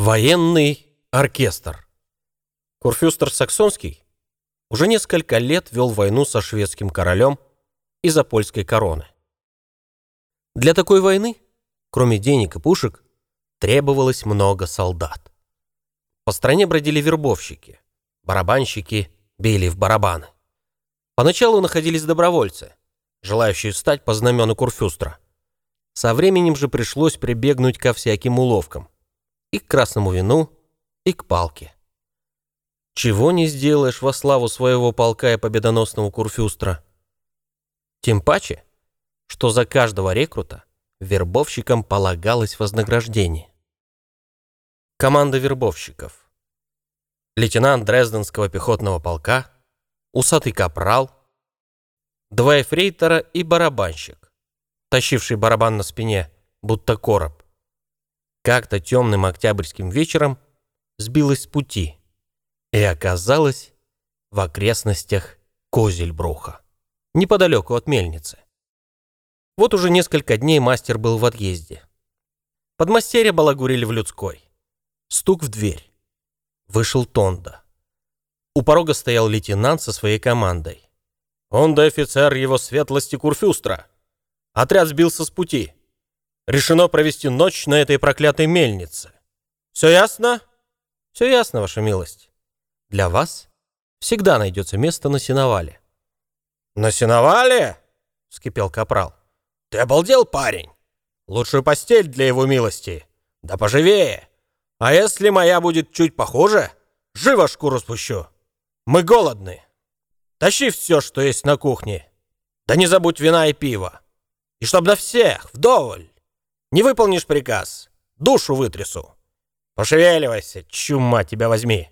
Военный оркестр. Курфюстер Саксонский уже несколько лет вел войну со шведским королем из-за польской короны. Для такой войны, кроме денег и пушек, требовалось много солдат. По стране бродили вербовщики, барабанщики били в барабаны. Поначалу находились добровольцы, желающие стать по знамену Курфюстра. Со временем же пришлось прибегнуть ко всяким уловкам. И к красному вину, и к палке. Чего не сделаешь во славу своего полка и победоносного Курфюстра. Тем паче, что за каждого рекрута вербовщикам полагалось вознаграждение. Команда вербовщиков. Лейтенант Дрезденского пехотного полка, усатый капрал, два эфрейтора и барабанщик, тащивший барабан на спине, будто короб. Как-то темным октябрьским вечером сбилась с пути и оказалась в окрестностях Козельбруха, неподалеку от мельницы. Вот уже несколько дней мастер был в отъезде. Подмастерья балагурили в людской. Стук в дверь. Вышел Тонда. У порога стоял лейтенант со своей командой. Он да офицер его светлости Курфюстра. Отряд сбился с пути. Решено провести ночь на этой проклятой мельнице. Все ясно? Все ясно, ваша милость. Для вас всегда найдется место на сеновале. На сеновале? Вскипел капрал. Ты обалдел, парень? Лучшую постель для его милости. Да поживее. А если моя будет чуть похуже, живо шкуру спущу. Мы голодны. Тащи все, что есть на кухне. Да не забудь вина и пива. И чтоб на всех, вдоволь. Не выполнишь приказ, душу вытрясу. Пошевеливайся, чума тебя возьми.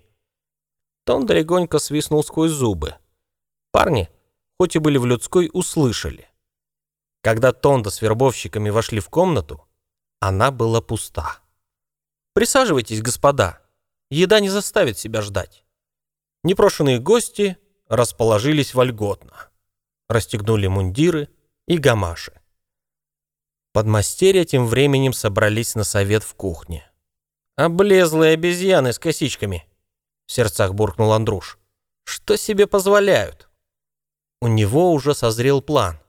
Тон легонько свистнул сквозь зубы. Парни, хоть и были в людской, услышали. Когда Тонда с вербовщиками вошли в комнату, она была пуста. Присаживайтесь, господа. Еда не заставит себя ждать. Непрошенные гости расположились вольготно. Расстегнули мундиры и гамаши. Подмастерья тем временем собрались на совет в кухне. «Облезлые обезьяны с косичками!» В сердцах буркнул Андруш. «Что себе позволяют?» У него уже созрел план.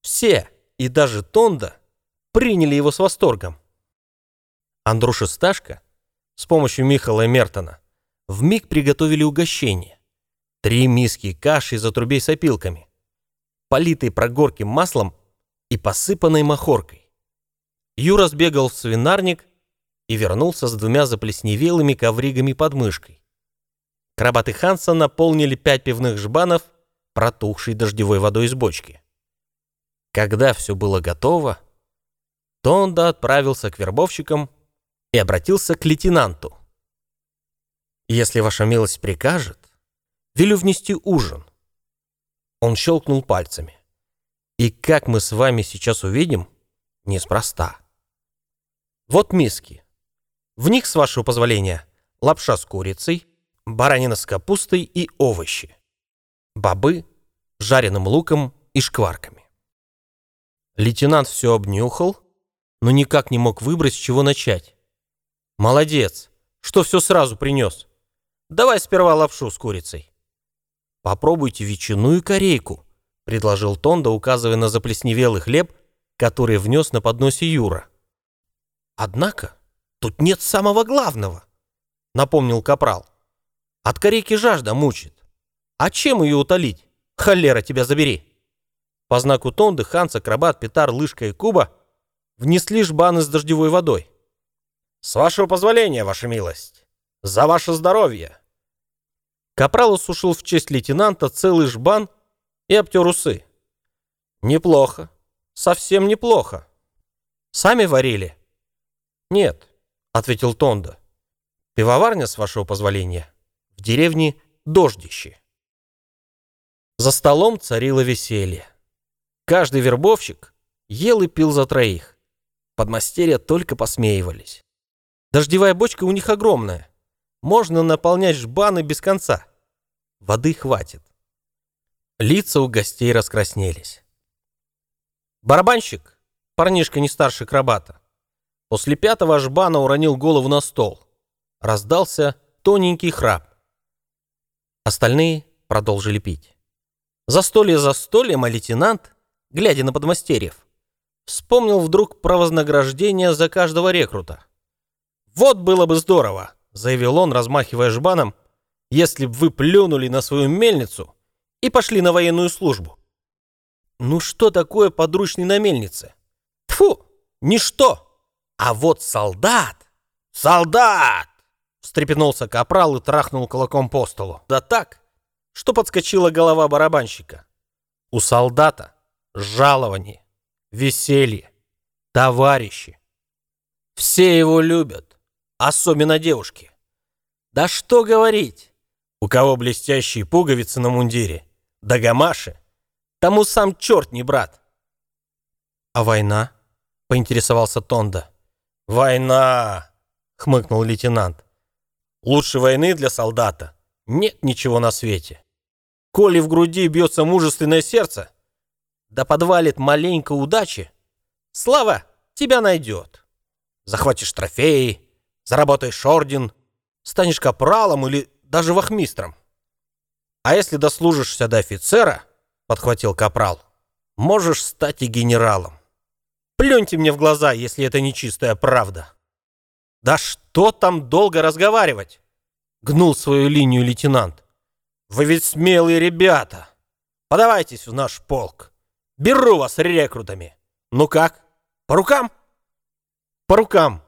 Все, и даже Тонда, приняли его с восторгом. Андруш и Сташка с помощью Михала и Мертона вмиг приготовили угощение. Три миски каши из отрубей с опилками, политой прогорким маслом и посыпанной махоркой. Юра сбегал в свинарник и вернулся с двумя заплесневелыми ковригами под мышкой. Крабат и Ханса наполнили пять пивных жбанов, протухшей дождевой водой из бочки. Когда все было готово, Тонда отправился к вербовщикам и обратился к лейтенанту. «Если ваша милость прикажет, велю внести ужин». Он щелкнул пальцами. «И как мы с вами сейчас увидим, неспроста. Вот миски. В них, с вашего позволения, лапша с курицей, баранина с капустой и овощи. Бобы, жареным луком и шкварками. Лейтенант все обнюхал, но никак не мог выбрать, с чего начать. Молодец, что все сразу принес. Давай сперва лапшу с курицей. Попробуйте ветчину и корейку, предложил Тонда, указывая на заплесневелый хлеб, который внес на подносе Юра. Однако тут нет самого главного, напомнил Капрал. От корейки жажда мучит. А чем ее утолить? Холера тебя забери. По знаку Тонды Ханс, Акробат, Петар, Лышка и Куба внесли жбаны с дождевой водой. «С вашего позволения, ваша милость! За ваше здоровье!» Капрал усушил в честь лейтенанта целый жбан и обтер усы. «Неплохо. Совсем неплохо. Сами варили?» «Нет», — ответил Тонда. «Пивоварня, с вашего позволения, в деревне Дождище». За столом царило веселье. Каждый вербовщик ел и пил за троих. Подмастерья только посмеивались. Дождевая бочка у них огромная. Можно наполнять жбаны без конца. Воды хватит. Лица у гостей раскраснелись. Барабанщик, парнишка не старше крабата, после пятого жбана уронил голову на стол раздался тоненький храп. Остальные продолжили пить. Застолье за стольем, а лейтенант, глядя на подмастерьев, вспомнил вдруг про вознаграждение за каждого рекрута. «Вот было бы здорово», — заявил он, размахивая жбаном, «если б вы плюнули на свою мельницу и пошли на военную службу». Ну что такое подручный на мельнице? Тфу, ничто. А вот солдат... Солдат! Встрепенулся капрал и трахнул кулаком по столу. Да так, что подскочила голова барабанщика. У солдата жалование, веселье, товарищи. Все его любят, особенно девушки. Да что говорить, у кого блестящие пуговицы на мундире, да гамаши, тому сам черт не брат. А война? Поинтересовался Тонда. Война, хмыкнул лейтенант. Лучше войны для солдата нет ничего на свете. Коли в груди бьется мужественное сердце, да подвалит маленько удачи, слава тебя найдет. Захватишь трофеи, заработаешь орден, станешь капралом или даже вахмистром. А если дослужишься до офицера, подхватил капрал, можешь стать и генералом. Плюньте мне в глаза, если это не чистая правда. Да что там долго разговаривать? Гнул свою линию лейтенант. Вы ведь смелые ребята. Подавайтесь в наш полк. Беру вас рекрутами. Ну как? По рукам? По рукам.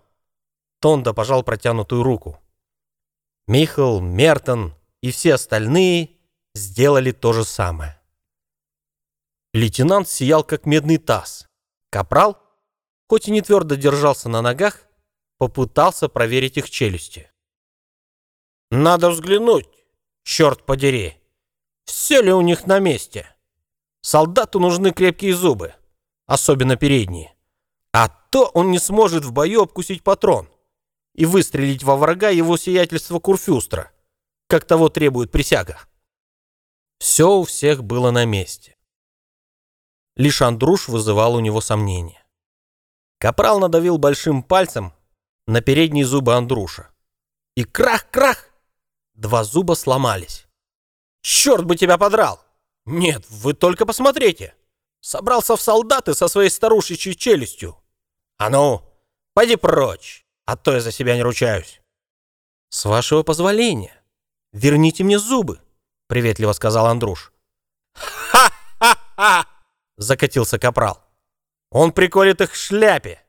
Тонда пожал протянутую руку. Михал, Мертон и все остальные сделали то же самое. Лейтенант сиял, как медный таз. Капрал, хоть и не твердо держался на ногах, попытался проверить их челюсти. «Надо взглянуть, черт подери, все ли у них на месте. Солдату нужны крепкие зубы, особенно передние. А то он не сможет в бою обкусить патрон и выстрелить во врага его сиятельства Курфюстра, как того требует присяга. Все у всех было на месте. Лишь Андруш вызывал у него сомнения. Капрал надавил большим пальцем на передние зубы Андруша. И крах-крах! Два зуба сломались. «Черт бы тебя подрал!» «Нет, вы только посмотрите!» Собрался в солдаты со своей старушечьей челюстью. «А ну, пойди прочь, а то я за себя не ручаюсь!» «С вашего позволения, верните мне зубы!» — приветливо сказал Андруш. «Ха-ха-ха!» — закатился капрал. «Он приколет их к шляпе!»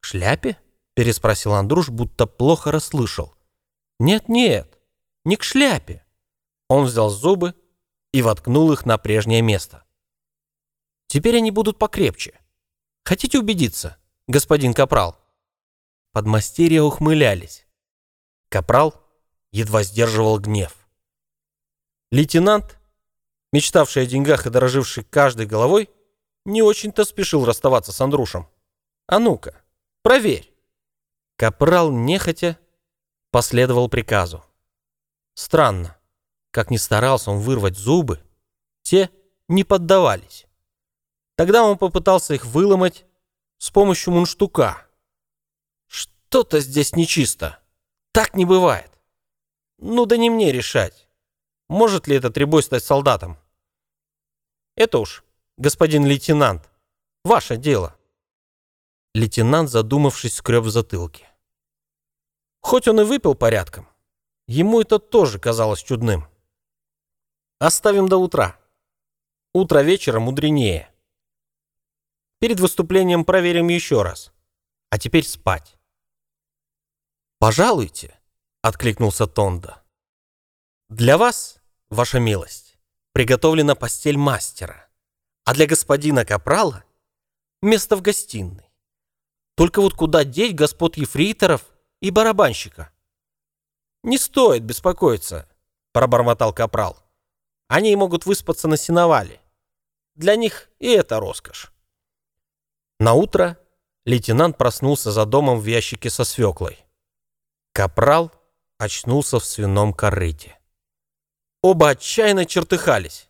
«К шляпе?» — переспросил Андруш, будто плохо расслышал. «Нет-нет, не к шляпе». Он взял зубы и воткнул их на прежнее место. «Теперь они будут покрепче. Хотите убедиться, господин Капрал?» Подмастерья ухмылялись. Капрал едва сдерживал гнев. Лейтенант, мечтавший о деньгах и дороживший каждой головой, не очень-то спешил расставаться с Андрушем. «А ну-ка, проверь!» Капрал нехотя последовал приказу. Странно, как ни старался он вырвать зубы, те не поддавались. Тогда он попытался их выломать с помощью мунштука. Что-то здесь нечисто. Так не бывает. Ну да не мне решать. Может ли этот ребой стать солдатом? Это уж, господин лейтенант, ваше дело. Лейтенант, задумавшись, скреб в затылке. Хоть он и выпил порядком, ему это тоже казалось чудным. Оставим до утра. Утро вечера мудренее. Перед выступлением проверим еще раз. А теперь спать. «Пожалуйте», — откликнулся Тонда. «Для вас ваша милость, приготовлена постель мастера, а для господина Капрала место в гостиной. Только вот куда деть господ ефрейторов и барабанщика?» «Не стоит беспокоиться», — пробормотал Капрал. «Они могут выспаться на сеновале. Для них и это роскошь». На утро лейтенант проснулся за домом в ящике со свеклой. Капрал очнулся в свином корыте. Оба отчаянно чертыхались.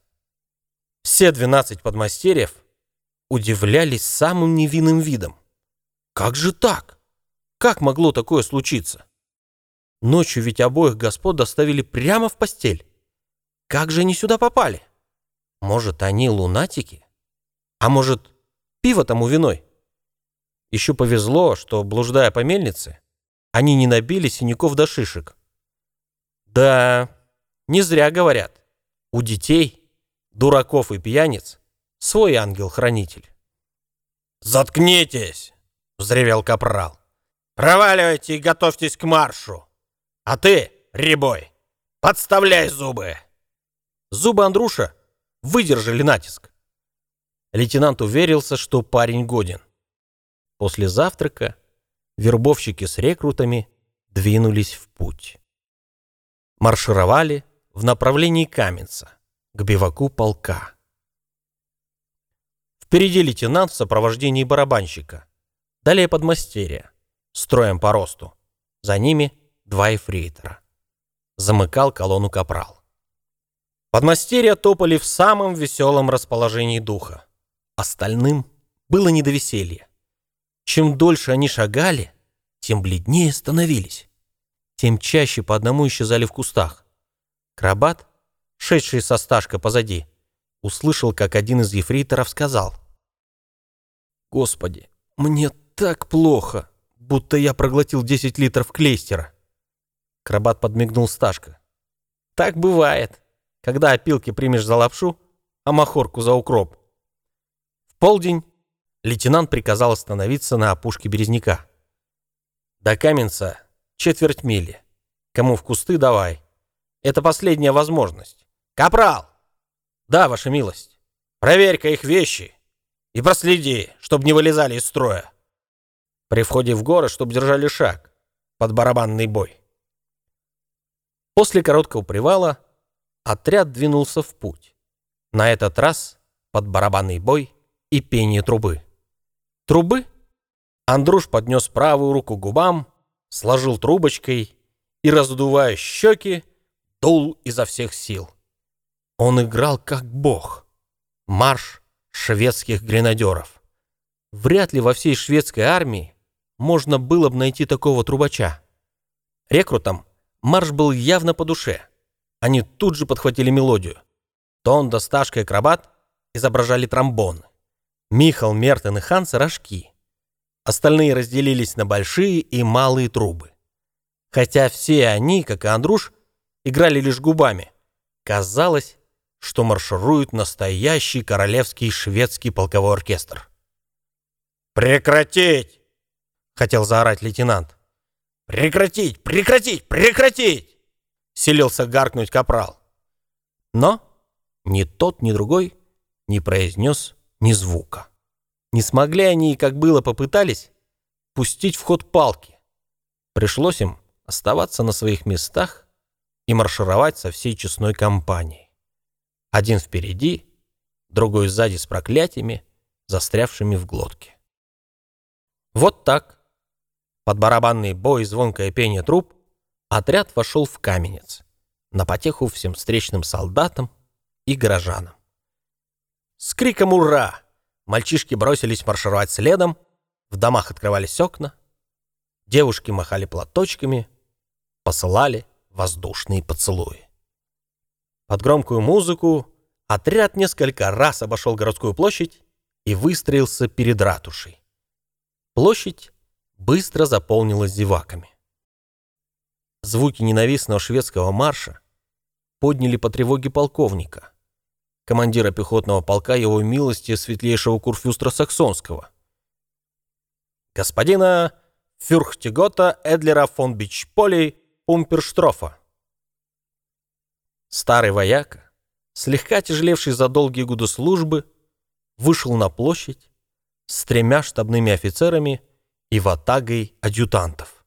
Все двенадцать подмастерьев удивлялись самым невинным видом. Как же так? Как могло такое случиться? Ночью ведь обоих господ доставили прямо в постель. Как же они сюда попали? Может, они лунатики? А может, пиво тому виной? Еще повезло, что, блуждая по мельнице, они не набили синяков до шишек. Да, не зря говорят. У детей, дураков и пьяниц свой ангел-хранитель. «Заткнитесь!» — взревел капрал. «Проваливайте и готовьтесь к маршу! А ты, Рябой, подставляй зубы!» Зубы Андруша выдержали натиск. Лейтенант уверился, что парень годен. После завтрака вербовщики с рекрутами двинулись в путь. Маршировали в направлении Каменца, к биваку полка. Впереди лейтенант в сопровождении барабанщика. Далее подмастерья, строем по росту. За ними два эфрейтора. Замыкал колонну капрал. Подмастерья топали в самом веселом расположении духа. Остальным было не до веселья. Чем дольше они шагали, тем бледнее становились. Тем чаще по одному исчезали в кустах. Крабат, шедший со стажка позади, услышал, как один из ефрейторов сказал. «Господи, мне так плохо, будто я проглотил 10 литров клейстера». Крабат подмигнул Сташка. «Так бывает, когда опилки примешь за лапшу, а махорку за укроп». В полдень лейтенант приказал остановиться на опушке березняка. До Каменца четверть мили. Кому в кусты давай. Это последняя возможность. Капрал! Да, ваша милость. Проверь-ка их вещи и проследи, чтобы не вылезали из строя. При входе в горы, чтобы держали шаг под барабанный бой. После короткого привала отряд двинулся в путь. На этот раз под барабанный бой и пение трубы. Трубы? Андруш поднес правую руку к губам, сложил трубочкой и, раздувая щеки, дул изо всех сил. Он играл как бог. Марш шведских гренадеров. Вряд ли во всей шведской армии можно было бы найти такого трубача. Рекрутам марш был явно по душе. Они тут же подхватили мелодию. Тон, Досташка и Акробат изображали тромбоны. Михал, Мертен и Ханс — рожки. Остальные разделились на большие и малые трубы. Хотя все они, как и Андруш, играли лишь губами. Казалось, что марширует настоящий королевский шведский полковой оркестр. «Прекратить!» — хотел заорать лейтенант. «Прекратить! Прекратить! Прекратить!» — селился гаркнуть капрал. Но ни тот, ни другой не произнес ни звука. Не смогли они, как было попытались, пустить в ход палки. Пришлось им оставаться на своих местах и маршировать со всей честной компанией. Один впереди, другой сзади с проклятиями, застрявшими в глотке. Вот так, под барабанный бой и звонкое пение труб, отряд вошел в каменец, на потеху всем встречным солдатам и горожанам. С криком «Ура!» мальчишки бросились маршировать следом, в домах открывались окна, девушки махали платочками, посылали воздушные поцелуи. Под громкую музыку отряд несколько раз обошел городскую площадь и выстроился перед ратушей. Площадь быстро заполнилась зеваками. Звуки ненавистного шведского марша подняли по тревоге полковника, командира пехотного полка его милости светлейшего курфюстра Саксонского. Господина Фюрхтигота Эдлера фон Бичполи Пумперштрофа. Старый вояка, слегка тяжелевший за долгие годы службы, вышел на площадь с тремя штабными офицерами и ватагой адъютантов.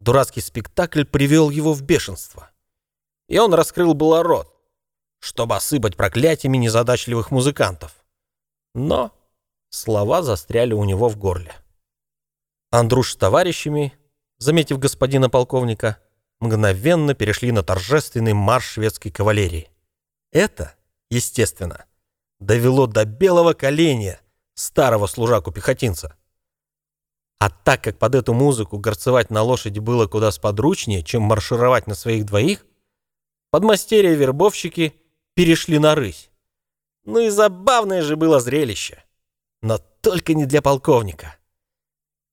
Дурацкий спектакль привел его в бешенство. И он раскрыл было рот, чтобы осыпать проклятиями незадачливых музыкантов. Но слова застряли у него в горле. Андруш с товарищами, заметив господина полковника, мгновенно перешли на торжественный марш шведской кавалерии. Это, естественно, довело до белого коленя старого служаку-пехотинца. А так как под эту музыку горцевать на лошади было куда сподручнее, чем маршировать на своих двоих, подмастерья-вербовщики перешли на рысь. Ну и забавное же было зрелище. Но только не для полковника.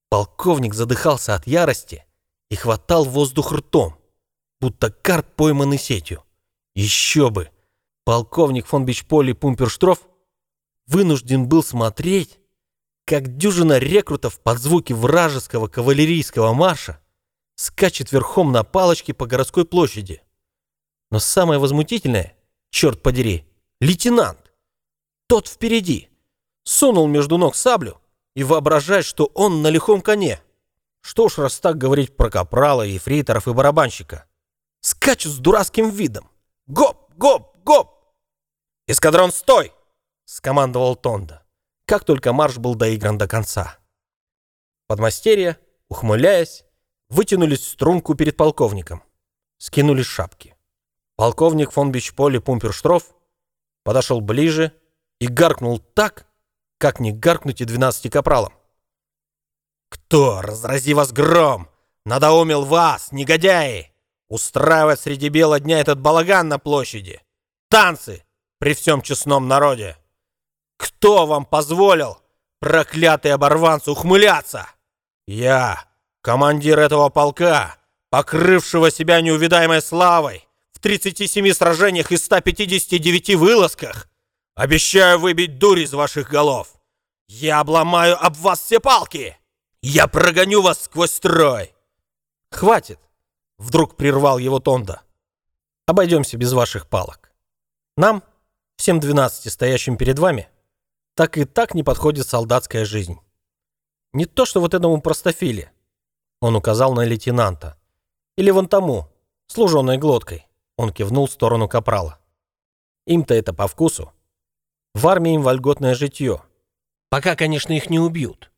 Полковник задыхался от ярости и хватал воздух ртом, будто карп пойманный сетью. Еще бы! Полковник фон Бичполи Пумперштроф вынужден был смотреть, как дюжина рекрутов под звуки вражеского кавалерийского марша скачет верхом на палочке по городской площади. Но самое возмутительное, черт подери, лейтенант. Тот впереди. Сунул между ног саблю и воображает, что он на лихом коне. Что уж раз так говорить про капрала, ефрейторов и барабанщика. Скачут с дурацким видом. Гоп, гоп, гоп! «Эскадрон, стой!» — скомандовал Тонда, как только марш был доигран до конца. Подмастерья, ухмыляясь, вытянулись в струнку перед полковником, скинули шапки. Полковник фон Бичполи Пумперштроф подошел ближе и гаркнул так, как не гаркнуть и двенадцати капралам. «Кто, разрази вас гром, надоумил вас, негодяи, устраивать среди бела дня этот балаган на площади? Танцы при всем честном народе! Кто вам позволил, проклятые оборванцы, ухмыляться? Я, командир этого полка, покрывшего себя неувидаемой славой, в 37 сражениях и 159 вылазках, обещаю выбить дурь из ваших голов. Я обломаю об вас все палки. Я прогоню вас сквозь строй. Хватит, вдруг прервал его Тонда. Обойдемся без ваших палок. Нам, всем 12 стоящим перед вами, так и так не подходит солдатская жизнь. Не то, что вот этому простофиле. Он указал на лейтенанта. Или вон тому, служенной глоткой. Он кивнул в сторону капрала. Им-то это по вкусу. В армии им вольготное житье. Пока, конечно, их не убьют.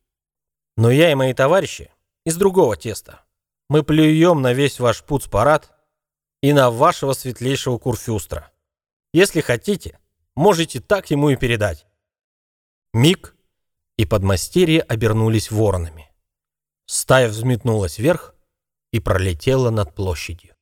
Но я и мои товарищи из другого теста. Мы плюем на весь ваш пуц-парад и на вашего светлейшего курфюстра. Если хотите, можете так ему и передать. Миг, и подмастерья обернулись воронами. Стая взметнулась вверх и пролетела над площадью.